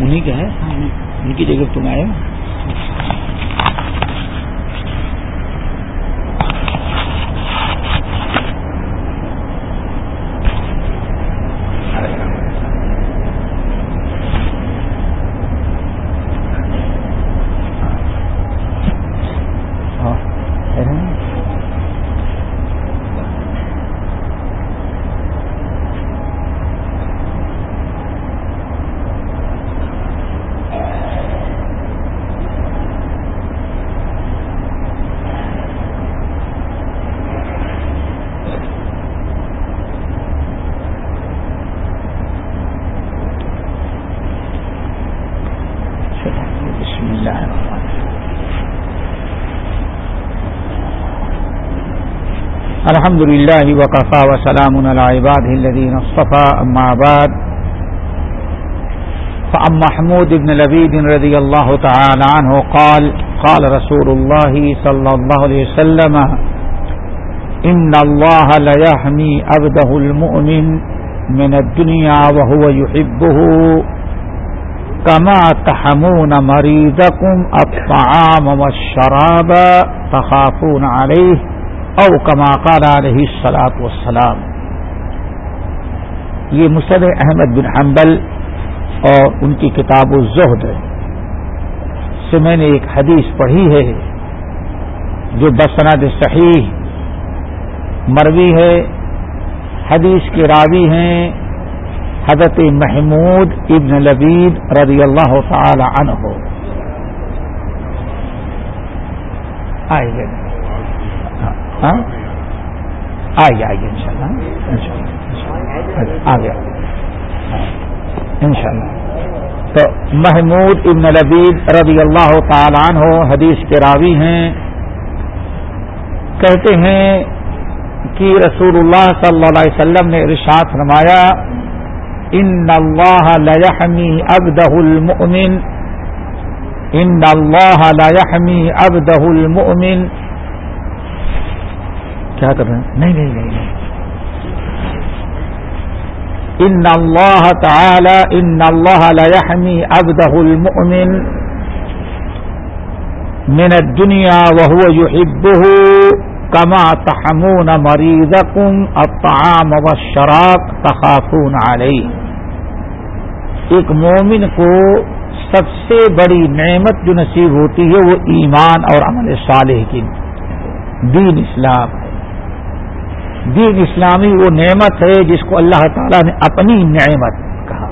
انہیں کا ہے۔ ان کی جگہ تم آئے الحمد لله وكفى وسلام على عباده الذين اصطفى، أما بعد فأم محمود بن لبيد رضي الله تعالى عنه قال قال رسول الله صلى الله عليه وسلم، إن الله ليحمي عبده المؤمن من الدنيا وهو يحبه كما تحمون مريضكم الطعام والشراب تخافون عليه. او کما قال علیہ سلاط وسلام یہ مسد احمد بن حنبل اور ان کی کتاب الزہد سے میں نے ایک حدیث پڑھی ہے جو بسند صحیح مروی ہے۔ حدیث کے راوی ہیں حضرت محمود ابن لبید رضی اللہ تعالی عنہ۔ آئے گئے۔ ہاں؟ آئیے آئیے ان شاء اللہ آ گیا ان شاء اللہ تو محمود ابن ربید رضی اللہ تعالیٰ عنہ حدیث کے راوی ہیں۔ کہتے ہیں کہ رسول اللہ صلی اللہ علیہ وسلم نے ارشاد فرمایا، ان اللہ لحمی ابدہ المؤمن، ان اللہ لحمی ابدہ المؤمن کیا کر رہے ہیں؟ نہیں نہیں نہیں ان اللہ تعالی ان اللہ لحمی عبده المؤمن من الدنيا وهو يحبه كما تحمون مريضكم الطعام والشراب تخافون عليه۔ ایک مومن کو سب سے بڑی نعمت جو نصیب ہوتی ہے وہ ایمان اور عمل صالح کی۔ دین اسلام۔ ہے دین اسلامی وہ نعمت ہے جس کو اللہ تعالیٰ نے اپنی نعمت کہا۔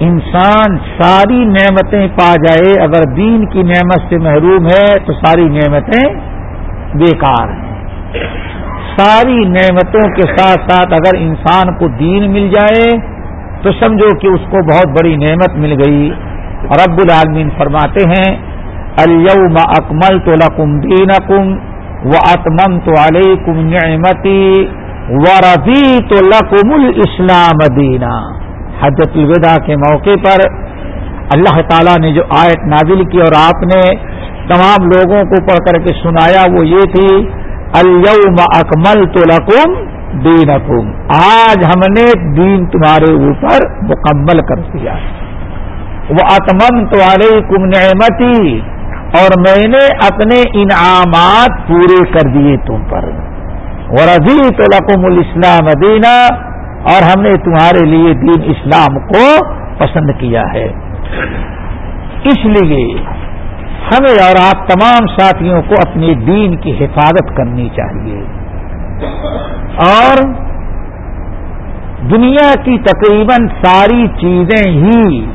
انسان ساری نعمتیں پا جائے، اگر دین کی نعمت سے محروم ہے تو ساری نعمتیں بیکار ہیں۔ ساری نعمتوں کے ساتھ ساتھ اگر انسان کو دین مل جائے تو سمجھو کہ اس کو بہت بڑی نعمت مل گئی۔ رب العالمین فرماتے ہیں الم اکمل تو لکم دین وہ اتمن تو علیہ کم نعمتی و رضی تو لقم الاسلام دینا حجت الوداع کے موقع پر اللہ تعالیٰ نے جو آیت نازل کی اور آپ نے تمام لوگوں کو پڑھ کر کے سنایا وہ یہ تھی الم اکمل تو لقم دین آج ہم نے دین تمہارے اوپر مکمل کر دیا۔ وہ اتمن تو علیہ کم نعمتی اور میں نے اپنے انعامات پورے کر دیے تم پر۔ اور تو لقم الاسلام دینا اور ہم نے تمہارے لیے دین اسلام کو پسند کیا ہے۔ اس لیے ہمیں اور آپ تمام ساتھیوں کو اپنے دین کی حفاظت کرنی چاہیے۔ اور دنیا کی تقریباً ساری چیزیں ہی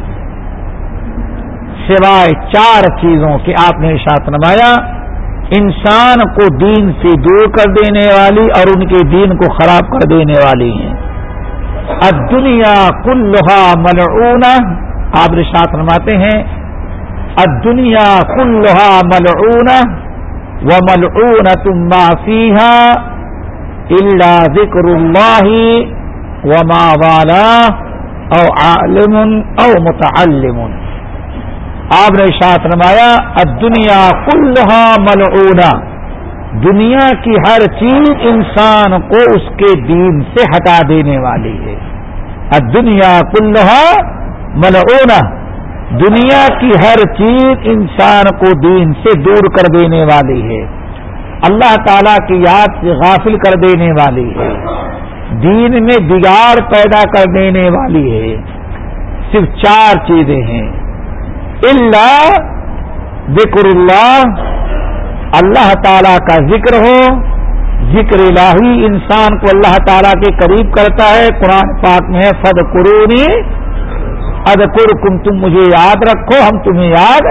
سوائے چار چیزوں کے آپ نے ارشاد نمایا انسان کو دین سے دور کر دینے والی اور ان کے دین کو خراب کر دینے والی ہیں۔ اب دنیا کل لوہا ملعونہ، آپ رشاط نماتے ہیں اب دنیا کل لوہا ملعونہ و ملعون تم معافیہ اللہ ذکر اللہ و ما والا او عالم او متعلم۔ آپ نے شاط نمایا دنیا کلحا ملعونہ دنیا کی ہر چیز انسان کو اس کے دین سے ہٹا دینے والی ہے۔ دنیا کلحا ملعونہ دنیا کی ہر چیز انسان کو دین سے دور کر دینے والی ہے۔ اللہ تعالی کی یاد سے غافل کر دینے والی ہے۔ دین میں بگاڑ پیدا کر دینے والی ہے۔ صرف چار چیزیں ہیں۔ اللہ ذکر اللہ اللہ تعالی کا ذکر ہو۔ ذکر الہی انسان کو اللہ تعالیٰ کے قریب کرتا ہے۔ قرآن پاک میں فد قرونی ادکر کم تم مجھے یاد رکھو، ہم تمہیں یاد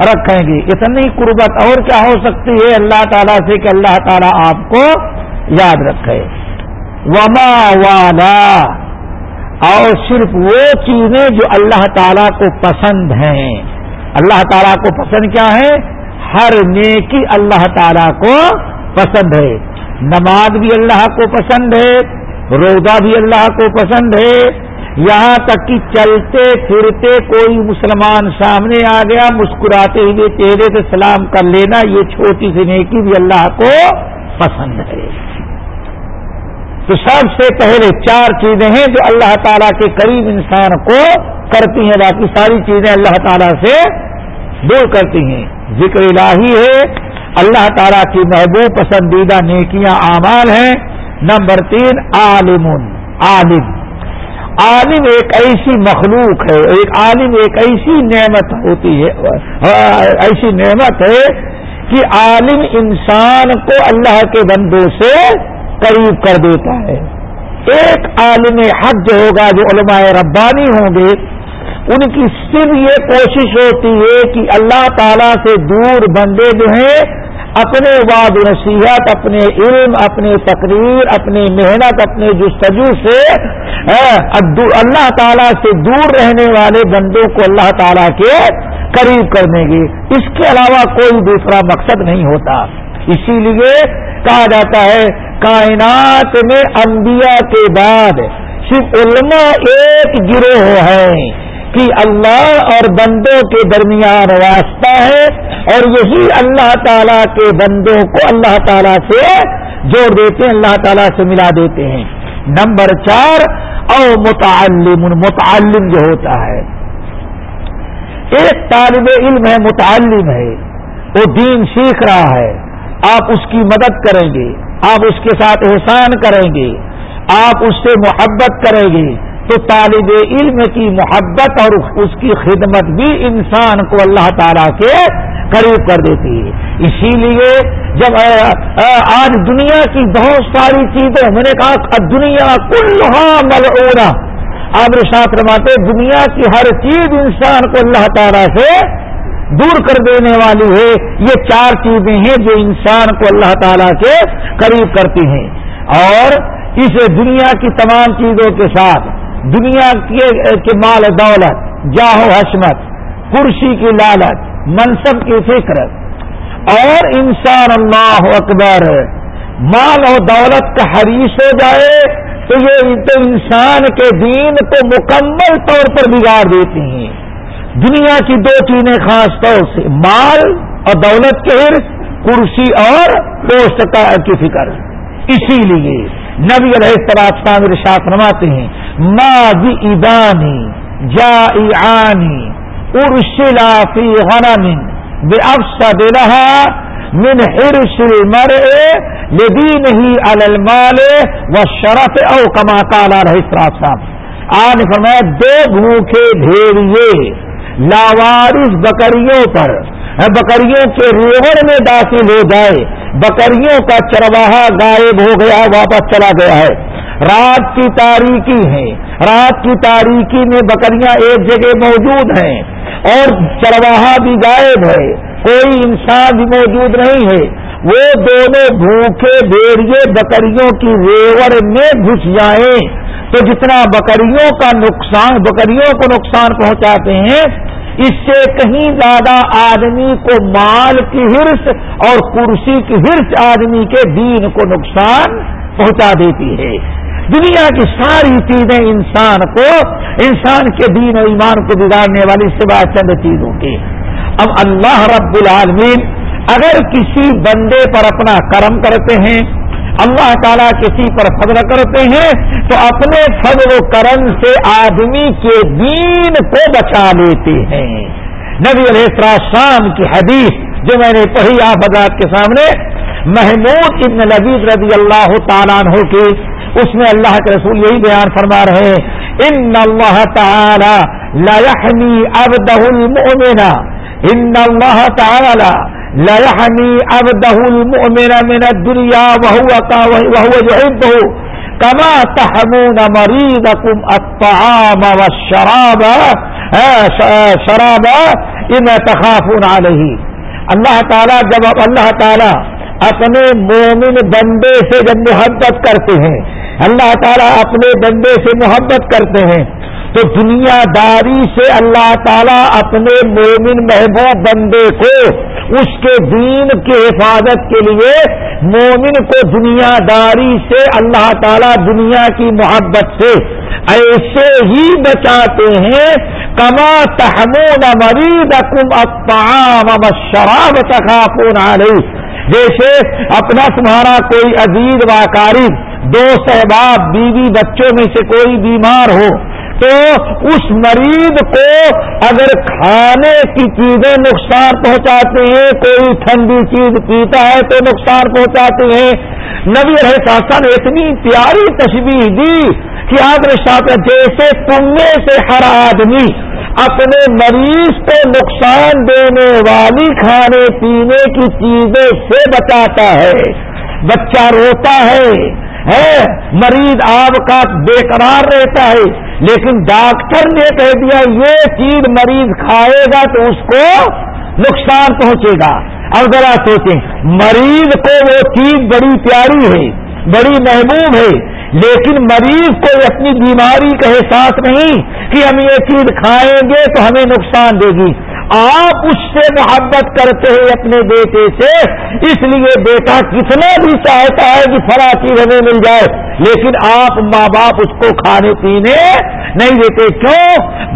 رکھیں گے۔ اتنی قربت اور کیا ہو سکتی ہے اللہ تعالیٰ سے کہ اللہ تعالیٰ آپ کو یاد رکھے۔ وما والا اور صرف وہ چیزیں جو اللہ تعالیٰ کو پسند ہیں۔ اللہ تعالیٰ کو پسند کیا ہے؟ ہر نیکی اللہ تعالیٰ کو پسند ہے۔ نماز بھی اللہ کو پسند ہے، روزہ بھی اللہ کو پسند ہے۔ یہاں تک کہ چلتے پھرتے کوئی مسلمان سامنے آ گیا، مسکراتے ہوئے چہرے سے سلام کر لینا، یہ چھوٹی سی نیکی بھی اللہ کو پسند ہے۔ تو سب سے پہلے چار چیزیں ہیں جو اللہ تعالیٰ کے قریب انسان کو کرتی ہیں، باقی ساری چیزیں اللہ تعالیٰ سے دور کرتی ہیں۔ ذکر الہی ہے، اللہ تعالیٰ کی محبوب پسندیدہ نیکیاں اعمال ہیں۔ نمبر تین، عالم عالم۔ عالم ایک ایسی مخلوق ہے، ایک عالم ایک ایسی نعمت ہوتی ہے، ایسی نعمت ہے کہ عالم انسان کو اللہ کے بندوں سے قریب کر دیتا ہے۔ ایک عالم حج ہوگا، جو علماء ربانی ہوں گے، ان کی صرف یہ کوشش ہوتی ہے کہ اللہ تعالیٰ سے دور بندے جو ہیں، اپنے واد نصیحت، اپنے علم، اپنے تقریر، اپنی محنت، اپنے جستجو سے اللہ تعالیٰ سے دور رہنے والے بندوں کو اللہ تعالیٰ کے قریب کرنے گے۔ اس کے علاوہ کوئی دوسرا مقصد نہیں ہوتا۔ اسی لیے کہا جاتا ہے کائنات میں انبیاء کے بعد صرف علماء ایک گروہ ہیں کہ اللہ اور بندوں کے درمیان واسطہ ہے اور یہی اللہ تعالیٰ کے بندوں کو اللہ تعالیٰ سے جوڑ دیتے ہیں، اللہ تعالیٰ سے ملا دیتے ہیں۔ نمبر چار، او متعلم متعلم جو ہوتا ہے۔ ایک طالب علم ہے، متعلم ہے۔ وہ دین سیکھ رہا ہے۔ آپ اس کی مدد کریں گے۔ آپ اس کے ساتھ احسان کریں گے، آپ اس سے محبت کریں گے، تو طالب علم کی محبت اور اس کی خدمت بھی انسان کو اللہ تعالیٰ کے قریب کر دیتی ہے۔ اسی لیے جب آج دنیا کی بہت ساری چیزیں، میں نے کہا دنیا کلحا ملعونہ۔ آپ ساتھ رواتے دنیا کی ہر چیز انسان کو اللہ تعالیٰ سے دور کر دینے والی ہے۔ یہ چار چیزیں ہیں جو انسان کو اللہ تعالیٰ کے قریب کرتی ہیں۔ اور اس دنیا کی تمام چیزوں کے ساتھ، دنیا کے مال دولت جاہو حسمت کرسی کی لالچ، منصب کی فکر۔ اور انسان اللہ اکبر، مال و دولت کا حریث ہو جائے تو یہ تو انسان کے دین کو مکمل طور پر بگاڑ دیتی ہیں۔ دنیا کی دو چیزیں خاص طور سے، مال اور دولت کے حرص کرسی اور پوسٹ کی فکر۔ اسی لیے نبی علیہ السلام ارشاد فرماتے ہیں ما بھی ابانی جا ایانی ارشلا فی غنم بے افسد لها من حرش المرء لدینه على المال والشرف او كما قال علیہ السلام۔ آج فرمایا، دو بھوکے بھیڑیے لاوارس بکریوں پر۔ بکریوں کے ریور میں داخل ہو جائے۔ بکریوں کا چرواہا غائب ہو گیا، واپس چلا گیا ہے۔ رات کی تاریخی ہے رات کی تاریخی میں بکریاں ایک جگہ موجود ہیں اور چرواہا بھی غائب ہے۔ کوئی انسان بھی موجود نہیں ہے۔ وہ دونوں بھوکے بیڑیے بکریوں کی ریور میں گھس جائیں۔ تو جتنا بکریوں کا نقصان، بکریوں کو نقصان پہنچاتے ہیں، اس سے کہیں زیادہ آدمی کو مال کی ہرس اور کرسی کی ہرس آدمی کے دین کو نقصان پہنچا دیتی ہے۔ دنیا کی ساری چیزیں انسان کو، انسان کے دین و ایمان کو بگاڑنے والی سوا چند چیزوں کی اب اللہ رب العالمین اگر کسی بندے پر اپنا کرم کرتے ہیں اللہ تعالیٰ کسی پر فضل کرتے ہیں تو اپنے فضل و کرم سے آدمی کے دین کو بچا لیتے ہیں۔ نبی علیہ شام کی حدیث جو میں نے پڑھی آپ حضرات کے سامنے، محمود ابن لبید رضی اللہ تعالیٰ عنہ کی، اس میں اللہ کے رسول یہی بیان فرما رہے ہیں، ان اللہ تعالی لا يحمي عبده المؤمن ان اللہ تعالی لا یعنی يحمي عبده المؤمن من الدنيا وهو وهو يحبه كما تحمون مريضكم الطعام والشراب. ہاں، شراب ان تخافون عليه اللہ تعالیٰ جب اللہ تعالیٰ اپنے مومن بندے سے جب محبت کرتے ہیں، اللہ تعالیٰ اپنے بندے سے محبت کرتے ہیں، تو دنیا داری سے اللہ تعالیٰ اپنے مومن محبوب بندے کو اس کے دین کی حفاظت کے لیے مومن کو دنیا داری سے اللہ تعالیٰ دنیا کی محبت سے ایسے ہی بچاتے ہیں کما تحمون مرید اکم اپام شراب تخافون علیہ۔ جیسے اپنا تمہارا کوئی عزیز واقارب دوست احباب بیوی بچوں میں سے کوئی بیمار ہو تو اس مریض کو اگر کھانے کی چیزیں نقصان پہنچاتے ہیں، کوئی ٹھنڈی چیز پیتا ہے تو نقصان پہنچاتے ہیں۔ نبی رہے نے اتنی پیاری تشبیح دی کہ آپ نے جیسے پننے سے ہر آدمی اپنے مریض کو نقصان دینے والی کھانے پینے کی چیزیں سے بچاتا ہے۔ بچہ روتا ہے۔ ہے۔ مریض آپ کا بے قرار رہتا ہے، لیکن ڈاکٹر نے کہہ دیا، یہ چیز مریض کھائے گا تو اس کو نقصان پہنچے گا۔ اب ذرا سوچیں مریض کو وہ چیز بڑی پیاری ہے، بڑی محبوب ہے، لیکن مریض کو اپنی بیماری کا احساس نہیں کہ ہم یہ چیز کھائیں گے تو ہمیں نقصان دے گی۔ آپ اس سے محبت کرتے ہیں اپنے بیٹے سے، اس لیے بیٹا کتنا بھی چاہتا ہے کہ فلاں چیز ہمیں مل جائے، لیکن آپ ماں باپ اس کو کھانے پینے نہیں دیتے۔ کیوں؟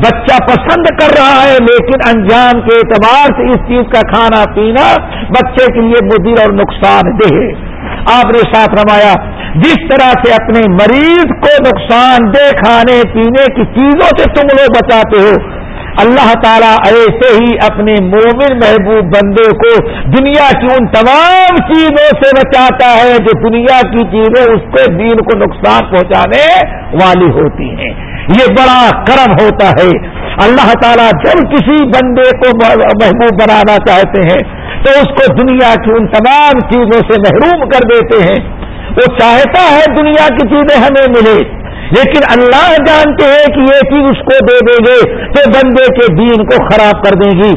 بچہ پسند کر رہا ہے، لیکن انجام کے اعتبار سے اس چیز کا کھانا پینا بچے کے لیے مدیر اور نقصان دہ آپ نے ساتھ رمایا جس طرح سے اپنے مریض کو نقصان دہ کھانے پینے کی چیزوں سے تم لوگ بچاتے ہو اللہ تعالیٰ ایسے ہی اپنے مومن محبوب بندے کو دنیا کی ان تمام چیزوں سے بچاتا ہے جو دنیا کی چیزیں اس کو دین کو نقصان پہنچانے والی ہوتی ہیں۔ یہ بڑا کرم ہوتا ہے۔ اللہ تعالیٰ جب کسی بندے کو محبوب بنانا چاہتے ہیں تو اس کو دنیا کی ان تمام چیزوں سے محروم کر دیتے ہیں۔ وہ چاہتا ہے دنیا کی چیزیں ہمیں ملے۔ لیکن اللہ جانتے ہیں کہ یہ چیز اس کو دے دیں گے تو بندے کے دین کو خراب کر دیں گی۔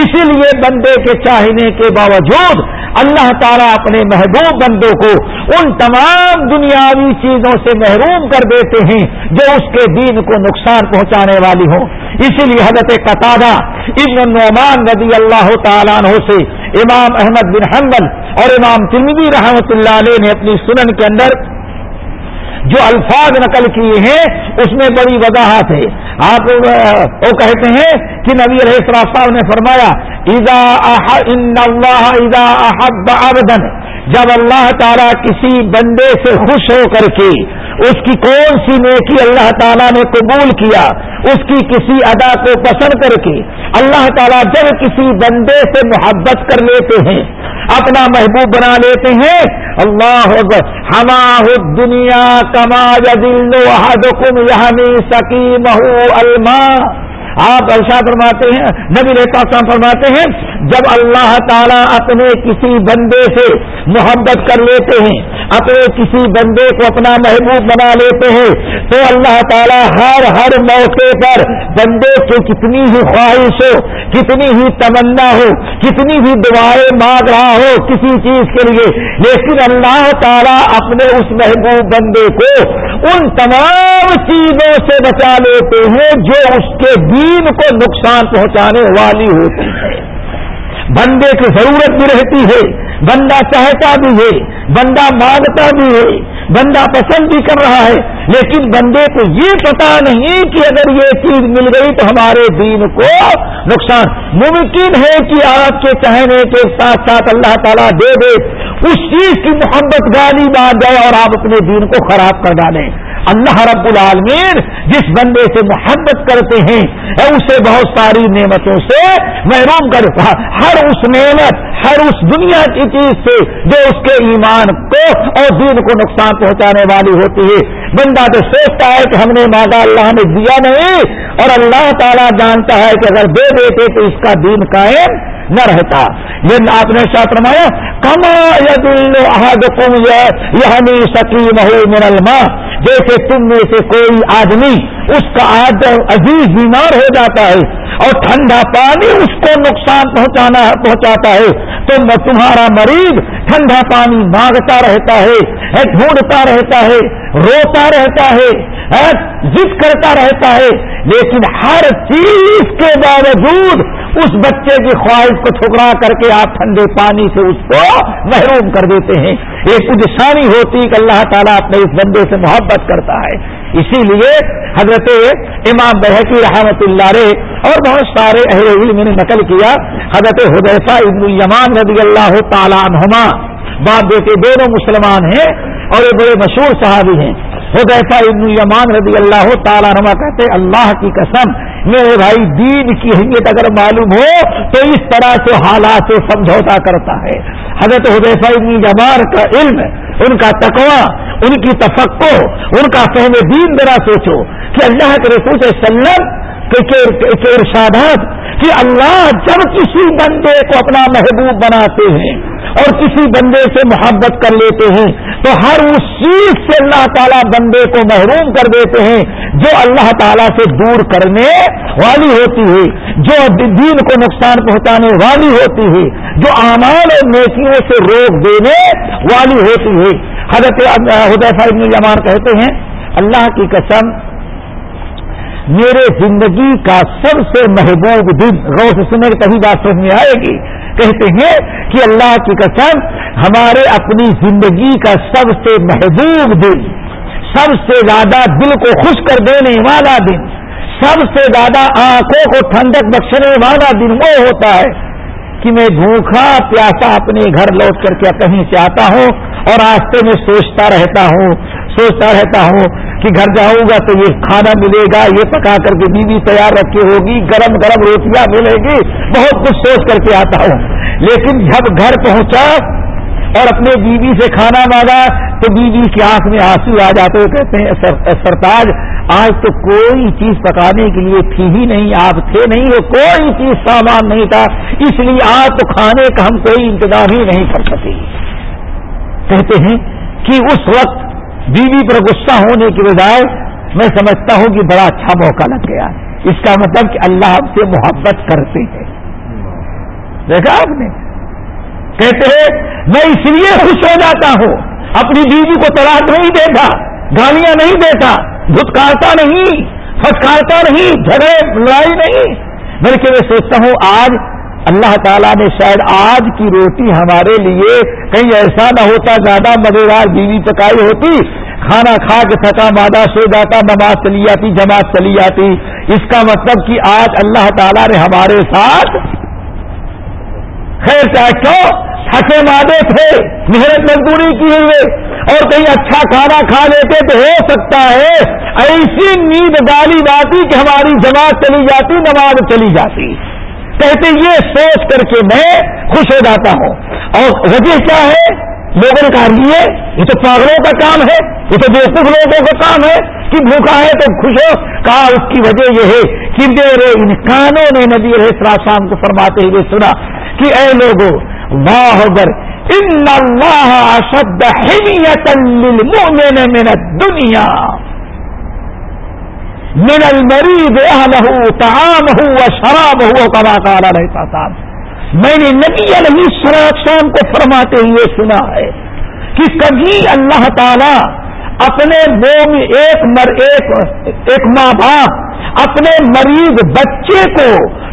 اسی لیے بندے کے چاہنے کے باوجود اللہ تعالیٰ اپنے محبوب بندوں کو ان تمام دنیاوی چیزوں سے محروم کر دیتے ہیں جو اس کے دین کو نقصان پہنچانے والی ہوں۔ اسی لیے حضرت قطادہ ابن نعمان رضی اللہ تعالیٰ عنہ سے امام احمد بن حنبل اور امام تلوی رحمۃ اللہ علیہ نے اپنی سنن کے اندر جو الفاظ نقل کیے ہیں، اس میں بڑی وضاحت ہے۔ آپ وہ کہتے ہیں کہ نبی علیہ صاحب نے فرمایا جب اللہ تعالیٰ کسی بندے سے خوش ہو کر کے اس کی کون سی نیکی اللہ تعالیٰ نے قبول کیا، اس کی کسی ادا کو پسند کر کے اللہ تعالیٰ جب کسی بندے سے محبت کر لیتے ہیں، اپنا محبوب بنا لیتے ہیں، اللہ ہما دنیا کما دل کم یہ یعنی سکی مہو الما آپ ایسا فرماتے ہیں، نبی ریتا فرماتے ہیں، جب اللہ تعالیٰ اپنے کسی بندے سے محبت کر لیتے ہیں، اپنے کسی بندے کو اپنا محبوب بنا لیتے ہیں، تو اللہ تعالیٰ ہر ہر موقع پر بندے کی کتنی ہی خواہش ہو، کتنی ہی تمنا ہو، کتنی بھی دعائیں مانگ رہا ہو کسی چیز کے لیے، لیکن اللہ تعالیٰ اپنے اس محبوب بندے کو ان تمام چیزوں سے بچا لیتے ہیں جو اس کے دین کو نقصان پہنچانے والی ہوتی ہے بندے کی ضرورت بھی رہتی ہے، بندہ چاہتا بھی ہے، بندہ مانگتا بھی ہے، بندہ پسند بھی کر رہا ہے، لیکن بندے کو یہ پتا نہیں کہ اگر یہ چیز مل گئی تو ہمارے دین کو نقصان۔ ممکن ہے کہ آپ کے چہنے کے ساتھ ساتھ اللہ تعالیٰ دے دے اس چیز کی محبت گالی بات جائے اور آپ اپنے دین کو خراب کر ڈالیں۔ اللہ رب العالمین جس بندے سے محبت کرتے ہیں اسے بہت ساری نعمتوں سے محروم کر ہر اس نعمت، ہر اس دنیا کی چیز سے جو اس کے ایمان کو اور دین کو نقصان پہنچانے والی ہوتی ہے۔ بندہ تو سوچتا ہے کہ ہم نے مادہ اللہ نے دیا نہیں اور اللہ تعالیٰ جانتا ہے کہ اگر دے دیتے تو اس کا دین قائم نہ رہتا۔ یہ آپ نے ساتھ رمایا کما ید تم یہ سکیم ہو من جیسے تم میں سے کوئی آدمی اس کا آدم عزیز بیمار ہو جاتا ہے اور ٹھنڈا پانی اس کو نقصان پہنچانا پہنچاتا ہے، تو تمہارا مریض ٹھنڈا پانی مانگتا رہتا ہے ڈھونڈتا رہتا ہے، روتا رہتا ہے ضد کرتا رہتا ہے۔ لیکن ہر چیز کے باوجود اس بچے کی خواہش کو ٹھکرا کر کے آپ ٹھنڈے پانی سے اس کو محروم کر دیتے ہیں۔ ایک پوجانی ہوتی کہ اللہ تعالیٰ اپنے اس بندے سے محبت کرتا ہے۔ اسی لیے حضرت امام بحقی رحمت اللہ رے اور بہت سارے اہل علم نے نقل کیا۔ حضرت حدیفہ ابن الیمان رضی اللہ تعالیٰ عنہما۔ باپ بیٹے دونوں مسلمان ہیں اور یہ بڑے مشہور صحابی ہیں۔ حدیفہ ابن الیمان رضی اللہ تعالیٰ عنہ کہتے اللہ کی قسم، میرے بھائی، دین کی اہمیت اگر معلوم ہو تو اس طرح سے حالات سے سمجھوتا کرتا ہے۔ حضرت حدیفہ ابن جمان کا علم، ان کا تقوا ان کی تفقو ان کا فہم دین ذرا سوچو کہ اللہ کے رسول سلم کے ارشادات کہ اللہ جب کسی بندے کو اپنا محبوب بناتے ہیں اور کسی بندے سے محبت کر لیتے ہیں، تو ہر اس چیز سے اللہ تعالیٰ بندے کو محروم کر دیتے ہیں جو اللہ تعالیٰ سے دور کرنے والی ہوتی ہے، جو دین کو نقصان پہنچانے والی ہوتی ہے، جو اعمال اور نیکیوں سے روک دینے والی ہوتی ہے۔ حضرت ابن جمان کہتے ہیں، اللہ کی قسم میرے زندگی کا سب سے محبوب دن غور سے سننے کہیں بات سمجھ میں آئے گی۔ کہتے ہیں کہ اللہ کی قسم ہمارے اپنی زندگی کا سب سے محبوب دن، سب سے زیادہ دل کو خوش کر دینے والا دن، سب سے زیادہ آنکھوں کو ٹھنڈک بخشنے والا دن وہ ہوتا ہے کہ میں بھوکھا پیاسا اپنے گھر لوٹ کر کے کہیں سے آتا ہوں اور راستے میں سوچتا رہتا ہوں، سوچتا رہتا ہوں کہ گھر جاؤں گا تو یہ کھانا ملے گا، یہ پکا کر کے بیوی تیار رکھی ہوگی، گرم گرم روٹیاں ملے گی، بہت کچھ سوچ کر کے آتا ہوں۔ لیکن جب گھر پہنچا اور اپنے بیوی سے کھانا مانگا تو بیوی کی آنکھ میں آنسو آ جاتے ہوئے کہتے ہیں سرتاج، آج تو کوئی چیز پکانے کے لیے تھی ہی نہیں، آپ تھے نہیں کوئی چیز سامان نہیں تھا، اس لیے آج تو کھانے کا ہم کوئی انتظام ہی نہیں کر سکے۔ کہتے ہیں کہ اس وقت بیوی پر غصہ ہونے کی بجائے میں سمجھتا ہوں کہ بڑا اچھا موقع لگ گیا اس کا مطلب کہ اللہ ہم سے محبت کرتے ہیں۔ دیکھا آپ نے؟ کہتے ہیں، میں اس لیے خوش ہو جاتا ہوں۔ اپنی بیوی کو تلاش نہیں دیتا، گالیاں نہیں دیتا، دھتکارتا نہیں، پھٹکارتا نہیں، جھگڑے، لڑائی نہیں۔ بلکہ میں سوچتا ہوں، آج اللہ تعالیٰ نے شاید آج کی روٹی ہمارے لیے کہیں ایسا نہ ہوتا زیادہ مزیدار بیوی پکائی ہوتی، کھانا کھا کے تھکا، مادہ سو جاتا، نماز چلی جاتی جماعت چلی جاتی اس کا مطلب کہ آج اللہ تعالیٰ نے ہمارے ساتھ خیر چاہے کیوں؟ تھکے، مادے تھے، محنت مزدوری کی ہوئے اور کہیں اچھا کھانا کھا لیتے تو ہو سکتا ہے، ایسی نیند ڈالی جاتی کہ ہماری جماعت چلی جاتی، نماز چلی جاتی۔ کہتے یہ سوچ کر کے میں خوش ہو جاتا ہوں۔ اور وجہ کیا ہے؟ لوگوں نے کہا، لیے، یہ تو پاگلوں کا کام ہے، یہ تو بیوقوف لوگوں کا کام ہے۔ کہ بھوکا ہے تو خوش ہو۔ کہا، اس کی وجہ یہ ہے کہ میرے ان کانوں نے نبی رہے شام کو فرماتے ہوئے سنا کہ اے لوگوں واہ گر ان اللہ اشد حمیت للمؤمن من الدنیا۔ من المریض اہلہ طعامہ و شرابہ کما قال رہتا تھا میں نے نبی علیہ السلام کو فرماتے ہوئے سنا ہے کہ کبھی اللہ تعالی اپنے میں ایک مر، ایک ایک ماں باپ اپنے مریض بچے کو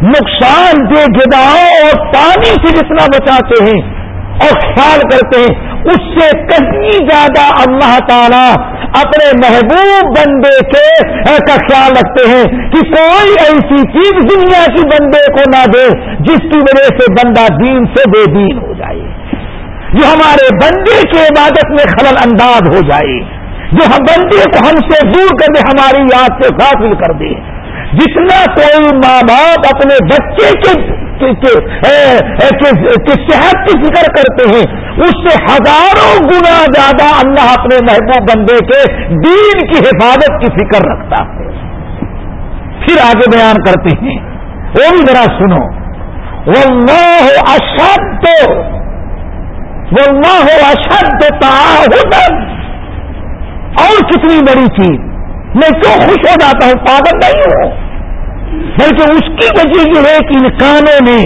نقصان دے، گداؤں اور پانی سے جتنا بچاتے ہیں اور خیال کرتے ہیں، اس سے کہیں زیادہ اللہ تعالی اپنے محبوب بندے کے کا خیال رکھتے ہیں کہ کوئی ایسی چیز دنیا کی بندے کو نہ دے جس کی وجہ سے بندہ دین سے بے دین ہو جائے۔ جو ہمارے بندے کی عبادت میں خلل انداز ہو جائے۔ جو ہم بندے کو ہم سے دور کر دے ہماری یاد سے غافل کر دے۔ جتنا کوئی ماں باپ اپنے بچے کے صحت کی فکر کرتے ہیں، اس سے ہزاروں گنا زیادہ اللہ اپنے محبوب بندے کے دین کی حفاظت کی فکر رکھتا ہے۔ پھر آگے بیان کرتے ہیں۔ وہ بھی ذرا سنو۔ وہ اشد وہ نہ ہو اشد تعاہدن اور کتنی بڑی چیز۔ میں کیوں خوش ہو جاتا ہوں؟ پاگل نہیں ہوں۔ بلکہ اس کی وجہ یہ ہے کہ ان کانوں نے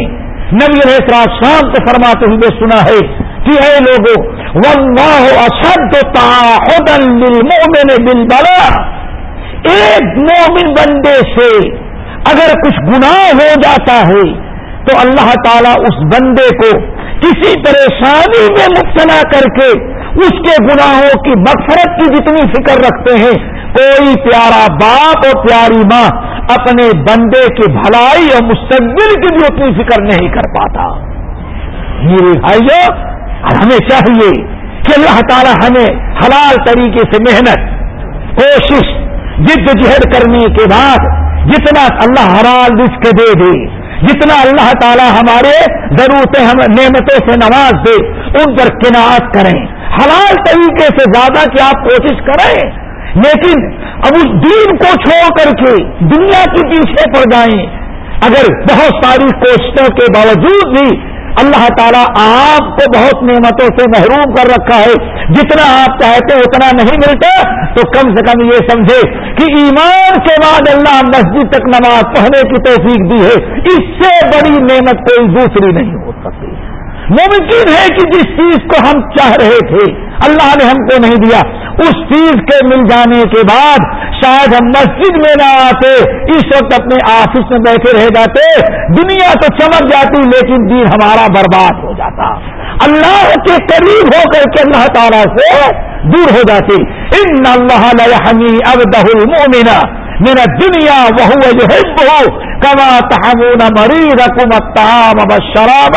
نبی رہا شام کو فرماتے ہوئے سنا ہے کہ اے لوگوں، واللہ اشد تعاہدن للمؤمن بالبلا ایک مومن بندے سے اگر کچھ گناہ ہو جاتا ہے، تو اللہ تعالیٰ اس بندے کو کسی پریشانی میں مبتلا کر کے اس کے گناہوں کی مغفرت کی جتنی فکر رکھتے ہیں کوئی پیارا باپ اور پیاری ماں اپنے بندے کی بھلائی اور مستقبل کی بھی اتنی فکر نہیں کر پاتا۔ میرے بھائیو، ہمیں چاہیے کہ اللہ تعالیٰ ہمیں حلال طریقے سے محنت، کوشش، جد جہد کرنے کے بعد جتنا اللہ حلال رزق دے دے، جتنا اللہ تعالیٰ ہمارے ضرورتیں، ہم نعمتوں سے نواز دے، ان پر کناعت کریں۔ حلال طریقے سے زیادہ کہ آپ کوشش کریں؟ لیکن اب اس دین کو چھوڑ کر کے دنیا کے پیچھے پڑ جائیں، اگر بہت ساری کوششوں کے باوجود بھی اللہ تعالیٰ آپ کو بہت نعمتوں سے محروم کر رکھا ہے، جتنا آپ چاہتے اتنا نہیں ملتا، تو کم سے کم یہ سمجھے کہ ایمان کے بعد اللہ مسجد تک نماز پڑھنے کی توفیق دی ہے، اس سے بڑی نعمت کوئی دوسری نہیں ہو سکتی۔ ممکن ہے کہ جس چیز کو ہم چاہ رہے تھے، اللہ نے ہم کو نہیں دیا۔ اس چیز کے مل جانے کے بعد شاید ہم مسجد میں نہ آتے، اس وقت اپنے آفس میں بیٹھے رہ جاتے، دنیا تو چمک جاتی لیکن دین ہمارا برباد ہو جاتا۔ اللہ کے قریب ہو کر کے اللہ تعالیٰ سے دور ہو جاتی۔ ان اللہ اب دہل میرا دنیا وہ جو ہو کما تحمون مریض حکومت شراب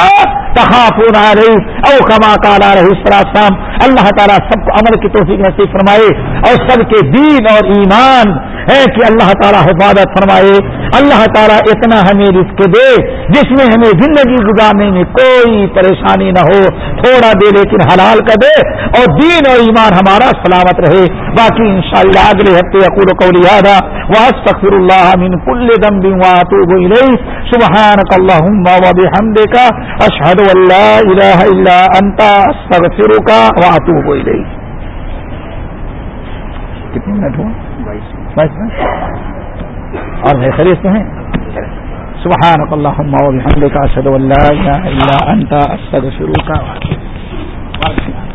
تحافون رہی او کما کالا رہی سلام اللہ تعالیٰ سب کو عمل کی توفیق نصیب فرمائے اور سب کے دین اور ایمان ہے کہ اللہ تعالیٰ حفاظت فرمائے۔ اللہ تعالیٰ اتنا ہمیں رزق دے جس میں ہمیں زندگی گزارنے میں کوئی پریشانی نہ ہو، تھوڑا دے لیکن حلال کا دے اور دین اور ایمان ہمارا سلامت رہے۔ باقی ان شاء اگلے ہفتے اکور کو لہٰذا وہ تخر اللہ من کل دم بھی سبحان اللہ حمدے کا اشہد اللہ الہ الا انتا استغفرک کا واتوب الیہ۔ کتنے منٹ ہوا بائیس منٹ۔ اور ہے خیریت میں ہیں۔ سبحانک اللہم و بحمدک ان لا الہ الا انت، استغفرک و اتوب